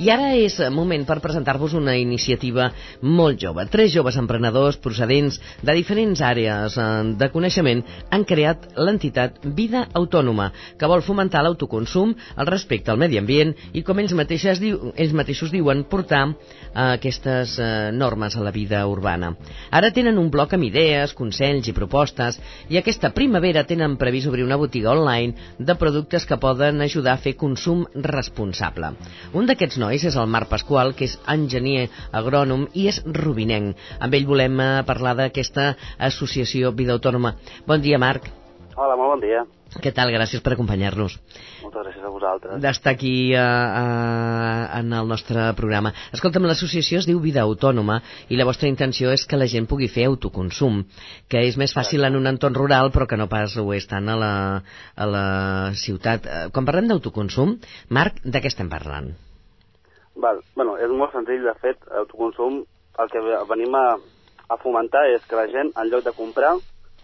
I ara és moment per presentar-vos una iniciativa molt jove. Tres joves emprenedors procedents de diferents àrees eh, de coneixement han creat l'entitat Vida Autònoma, que vol fomentar l'autoconsum, el respecte al medi ambient i, com ells, mateixes, ells mateixos diuen, portar eh, aquestes eh, normes a la vida urbana. Ara tenen un bloc amb idees, consells i propostes i aquesta primavera tenen previst obrir una botiga online de productes que poden ajudar a fer consum responsable. Un d'aquests nois nois és el Marc Pasqual, que és enginyer agrònom i és rubinenc. Amb ell volem eh, parlar d'aquesta associació Vida Autònoma. Bon dia, Marc. Hola, molt bon dia. Què tal? Gràcies per acompanyar-nos. Moltes gràcies a vosaltres. D'estar aquí uh, uh, en el nostre programa. Escolta'm, l'associació es diu Vida Autònoma i la vostra intenció és que la gent pugui fer autoconsum, que és més fàcil en un entorn rural però que no pas ho és tant a la, a la ciutat. Quan parlem d'autoconsum, Marc, de què estem parlant? Val. Bueno, és molt senzill, de fet, autoconsum, el que venim a, a fomentar és que la gent, en lloc de comprar,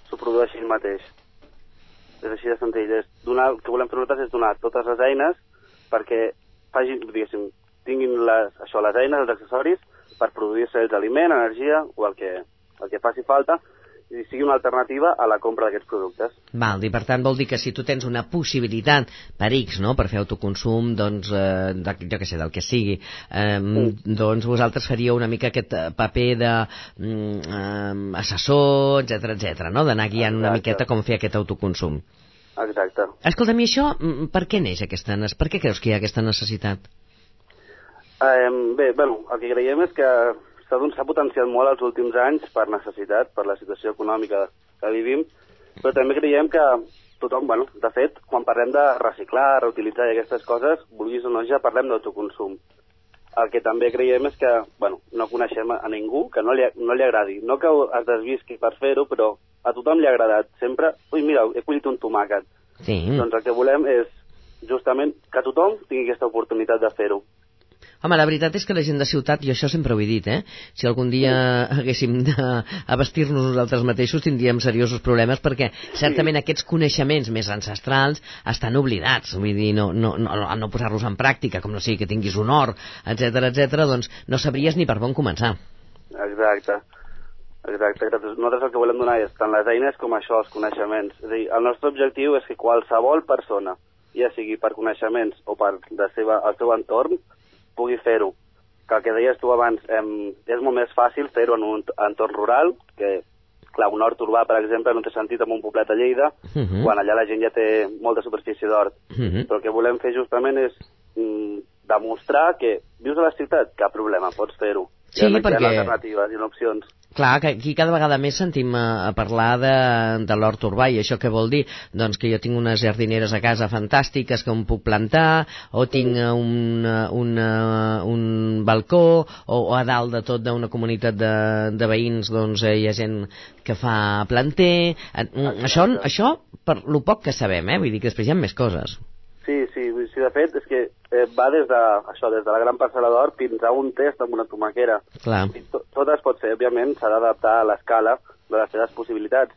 s'ho produeixi ell mateix. És així de senzill. És donar, el que volem fer nosaltres és donar totes les eines perquè facin, diguéssim, tinguin les, això, les eines, els accessoris, per produir-se ells aliment, energia o el que, el que faci falta, sigui una alternativa a la compra d'aquests productes. Val, i per tant vol dir que si tu tens una possibilitat per X, no?, per fer autoconsum, doncs, eh, de, jo què sé, del que sigui, eh, mm. doncs vosaltres faríeu una mica aquest paper de mm, eh, assessor, etc etc, no?, d'anar guiant Exacte. una miqueta com fer aquest autoconsum. Exacte. Escolta'm, i això, mm, per què neix aquesta... Per què creus que hi ha aquesta necessitat? Eh, bé, bueno, el que creiem és que s'ha potenciat molt els últims anys per necessitat, per la situació econòmica que vivim, però també creiem que tothom, bueno, de fet, quan parlem de reciclar, reutilitzar i aquestes coses, vulguis o no, ja parlem d'autoconsum. El que també creiem és que, bueno, no coneixem a ningú que no li, no li agradi. No que es desvisqui per fer-ho, però a tothom li ha agradat. Sempre, ui, mira, he collit un tomàquet. Sí. Doncs el que volem és justament que tothom tingui aquesta oportunitat de fer-ho. Home, la veritat és que la gent de ciutat, i això sempre ho he dit, eh? si algun dia sí. haguéssim d'abastir-nos nosaltres mateixos tindríem seriosos problemes perquè certament sí. aquests coneixements més ancestrals estan oblidats, vull dir, no, no, no, no posar-los en pràctica, com no sigui que tinguis un or, etc etc, doncs no sabries ni per on començar. Exacte. Exacte, nosaltres el que volem donar és tant les eines com això, els coneixements. És a dir, el nostre objectiu és que qualsevol persona, ja sigui per coneixements o per la seva, el seu entorn, pugui fer-ho. Que el que deies tu abans, em, és molt més fàcil fer-ho en un entorn rural, que clar, un hort urbà, per exemple, no té sentit en un poblet a Lleida, uh mhm. -huh. quan allà la gent ja té molta superfície d'hort. Uh mhm. -huh. Però el que volem fer justament és mm, demostrar que vius a la ciutat, cap problema, pots fer-ho. Sí, hi ha, perquè... Hi ha alternatives, hi ha opcions. Clar, que aquí cada vegada més sentim a, a parlar de, de l'hort urbà i això què vol dir? Doncs que jo tinc unes jardineres a casa fantàstiques que em puc plantar o tinc un, un, un balcó o, o a dalt de tot d'una comunitat de, de veïns doncs eh, hi ha gent que fa planter. Això, això per lo poc que sabem, eh? vull dir que després hi ha més coses. Sí, sí, sí, de fet eh, va des de, això, des de la gran parcel·la d'or fins a un test amb una tomaquera. Clar. I to, tot es pot fer, òbviament, s'ha d'adaptar a l'escala de les seves possibilitats,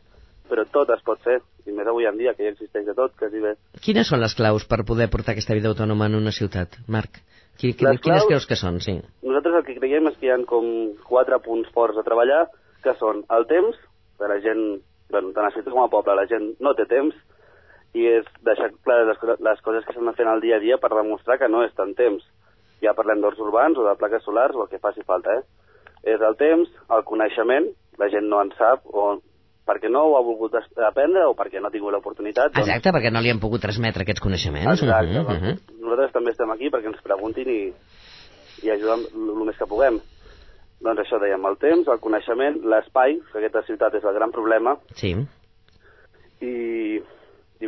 però tot es pot fer, i més avui en dia, que ja existeix de tot, quasi bé. Quines són les claus per poder portar aquesta vida autònoma en una ciutat, Marc? Quines, claus, quines creus que són, sí? Nosaltres el que creiem és que hi ha com quatre punts forts a treballar, que són el temps, que la gent, bueno, tant a ciutat com a poble, la gent no té temps, i és deixar clar les, les coses que s'han de fer en el dia a dia per demostrar que no és tant temps. Ja parlem d'horts urbans o de plaques solars o el que faci falta, eh? És el temps, el coneixement, la gent no en sap o perquè no ho ha volgut aprendre o perquè no ha tingut l'oportunitat. Doncs... Exacte, perquè no li han pogut transmetre aquests coneixements. Exacte. Uh -huh, uh -huh. Nosaltres també estem aquí perquè ens preguntin i, i ajudem el més que puguem. Doncs això dèiem, el temps, el coneixement, l'espai, que aquesta ciutat és el gran problema. Sí. I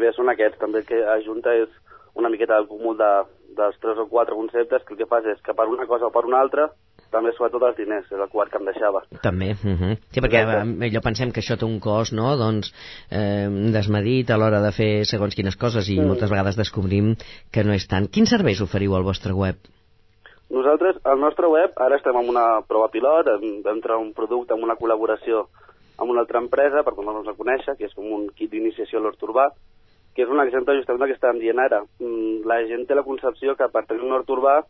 bé, són aquests. També el que ajunta és una miqueta el cúmul de, dels tres o quatre conceptes que el que fas és que per una cosa o per una altra també sobretot els diners, és el quart que em deixava. També, uh. -huh. sí, perquè Exacte. allò pensem que això té un cost, no?, doncs, eh, desmedit a l'hora de fer segons quines coses i mm. moltes vegades descobrim que no és tant. Quins serveis oferiu al vostre web? Nosaltres, al nostre web, ara estem en una prova pilot, vam entrar un producte amb una col·laboració amb una altra empresa, per donar-nos a conèixer, que és com un kit d'iniciació a l'hort urbà, que és un exemple justament del que estàvem dient ara. Mm, la gent té la concepció que per tenir un hort urbà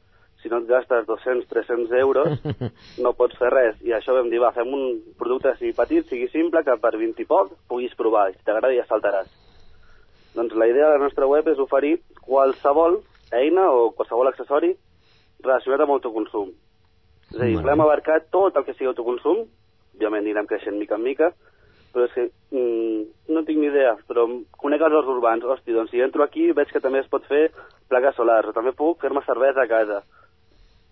si no et gastes 200-300 euros, no pots fer res. I això vam dir, va, fem un producte sigui petit, sigui simple, que per 20 i poc puguis provar. I si t'agrada ja saltaràs. Doncs la idea de la nostra web és oferir qualsevol eina o qualsevol accessori relacionat amb autoconsum. És a dir, volem abarcar tot el que sigui autoconsum, òbviament anirem creixent mica en mica, però és que mm, no tinc ni idea, però conec els horts urbans. Hosti, doncs si entro aquí veig que també es pot fer plaques solars, o també puc fer-me cervesa a casa.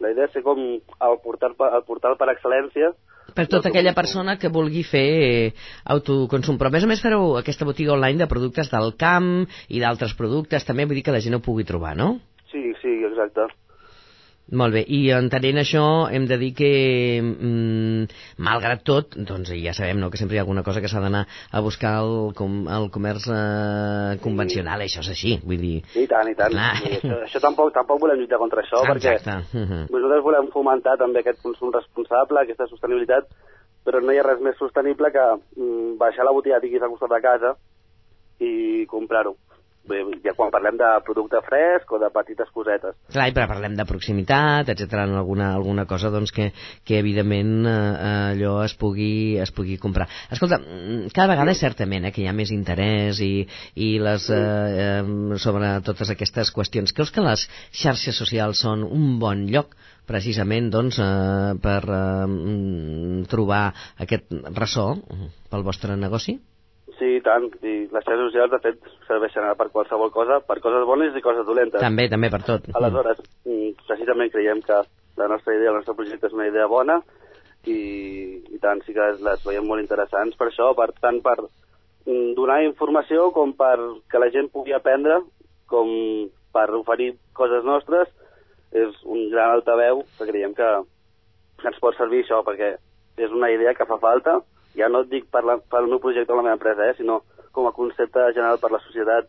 La idea és ser com el portal, el portal per excel·lència Per tota aquella persona que vulgui fer eh, autoconsum. Però a més a més fareu aquesta botiga online de productes del camp i d'altres productes, també vull dir que la gent ho pugui trobar, no? Sí, sí, exacte. Molt bé, i entenent això hem de dir que, mm, malgrat tot, doncs ja sabem no, que sempre hi ha alguna cosa que s'ha d'anar a buscar al, com, al comerç eh, convencional, això és així, vull dir... I tant, i tant. Clar. I això, això tampoc, tampoc volem lluitar contra això, Exacte. perquè Mhm. nosaltres volem fomentar també aquest consum responsable, aquesta sostenibilitat, però no hi ha res més sostenible que mm, baixar la botiga que tinguis al costat de casa i comprar-ho. Ja quan parlem de producte fresc o de petites cosetes. Clar, i parlem de proximitat, etc en alguna, alguna cosa doncs, que, que evidentment eh, eh, allò es pugui, es pugui comprar. Escolta, mm, cada vegada és certament eh, que hi ha més interès i, i les, eh, eh, sobre totes aquestes qüestions. Creus que les xarxes socials són un bon lloc precisament doncs, eh, per eh, mm, trobar aquest ressò pel vostre negoci? Sí, i tant. I les xarxes socials, de fet, serveixen per qualsevol cosa, per coses bones i coses dolentes. També, també per tot. Aleshores, mm, precisament creiem que la nostra idea, el nostre projecte és una idea bona i, i tant, sí que les veiem molt interessants per això, per tant per mm, donar informació com per que la gent pugui aprendre, com per oferir coses nostres, és un gran altaveu que creiem que ens pot servir això, perquè és una idea que fa falta, ja no et dic per, la, per el meu projecte o la meva empresa, eh, sinó com a concepte general per la societat,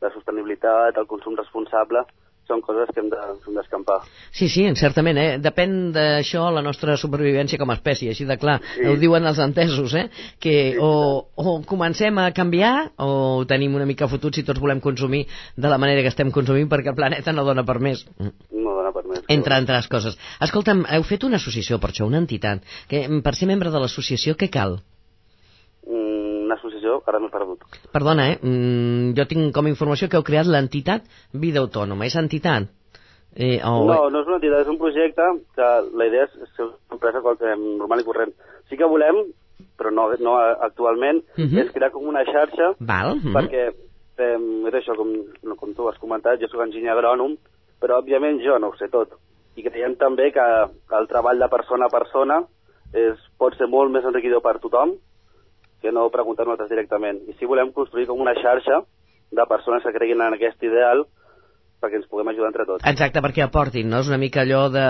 la sostenibilitat, el consum responsable, són coses que hem de- d'escampar. Sí, sí, certament, eh? Depèn d'això la nostra supervivència com a espècie, així de clar. Sí. Ho diuen els entesos, eh? Que o, o comencem a canviar o tenim una mica fotuts si tots volem consumir de la manera que estem consumint perquè el planeta no dona per més. No més. Entre altres coses. Escolta'm, heu fet una associació per això, una entitat. Que, per ser membre de l'associació, què cal? Mm, Una associació, ara m'he perdut. Perdona, eh? Mm, jo tinc com a informació que heu creat l'entitat Vida Autònoma. És entitat? Eh, o... No, no és una entitat, és un projecte que la idea és ser una empresa eh, normal i corrent. Sí que volem, però no, no actualment, Mhm. és crear com una xarxa Val? Mhm. perquè eh, és això, com, com tu has comentat, jo sóc enginyer agrònom, però òbviament jo no ho sé tot. I creiem també que el treball de persona a persona és, pot ser molt més enriquidor per tothom que no preguntar nosaltres directament. I si volem construir com una xarxa de persones que creguin en aquest ideal perquè ens puguem ajudar entre tots. Exacte, perquè aportin, no? És una mica allò de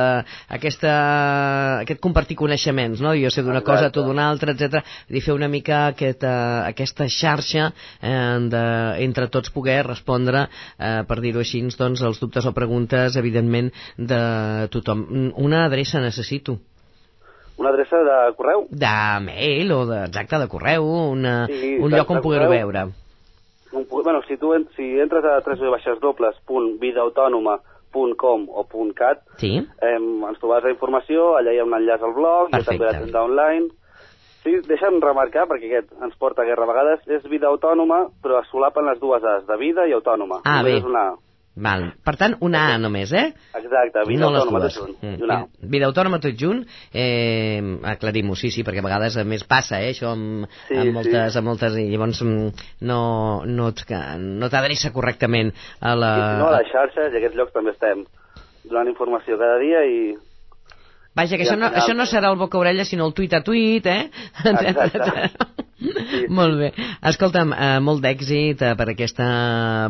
aquesta, aquest compartir coneixements, no? Jo sé d'una cosa, tu d'una altra, etc. Dir fer una mica aquesta, aquesta xarxa eh, de, entre tots poder respondre, eh, per dir-ho així, doncs, els dubtes o preguntes, evidentment, de tothom. Una adreça necessito. Una adreça de correu? De mail o de, exacte, de correu, una, Sí, un de- lloc on de poder-ho veure. Bueno, si tu en, si entres a www.vidaautònoma.com o .cat, Sí? eh, ens trobaràs la informació, allà hi ha un enllaç al blog, hi ha també la Perfecte. tenda online. Sí, deixa'm remarcar, perquè aquest ens porta a guerra a vegades, és vida autònoma, però es solapen les dues A's, de vida i autònoma. Ah, Només bé. És una. Val. Per tant, una A només, eh? Exacte, vida no autònoma tot junt. Mm. Una A. Vida autònoma tot junt, eh, aclarim-ho, sí, sí, perquè a vegades a més passa, eh, això amb, Sí, amb, moltes, sí. amb moltes, i llavors mm, no, no, et- no t'adreça correctament a la... I si no, a les xarxes i a aquests llocs també estem donant informació cada dia i Vaja, que I això no, final- això no serà el boca orella, sinó el tuit a tuit, eh? Exacte. Sí. Molt bé. Escolta'm, eh, molt d'èxit eh, per aquesta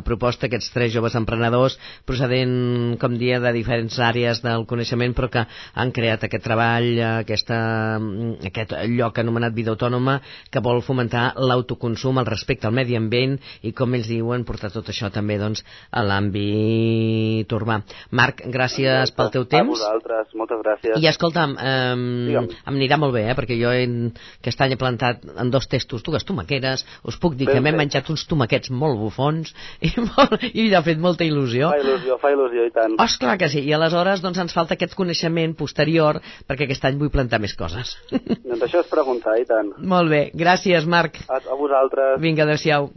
proposta, aquests tres joves emprenedors procedent, com dia, de diferents àrees del coneixement, però que han creat aquest treball, eh, aquesta, mm, aquest lloc anomenat Vida Autònoma, que vol fomentar l'autoconsum, el respecte al medi ambient i, com ells diuen, portar tot això també doncs, a l'àmbit urbà. Marc, gràcies pel teu A temps. vosaltres, moltes gràcies. I escolta'm, eh, Digue'm. em anirà molt bé, eh, perquè jo he, aquest any he plantat en dos les tortugues tomaqueres, us puc dir Ben que m'he menjat uns tomaquets molt bufons i, molt, i ha fet molta il·lusió. Fa il·lusió, fa il·lusió i tant. Oh, esclar que sí, i aleshores doncs, ens falta aquest coneixement posterior perquè aquest any vull plantar més coses. Doncs això és preguntar i tant. Molt bé, gràcies Marc. A, a vosaltres. Vinga, adéu-siau.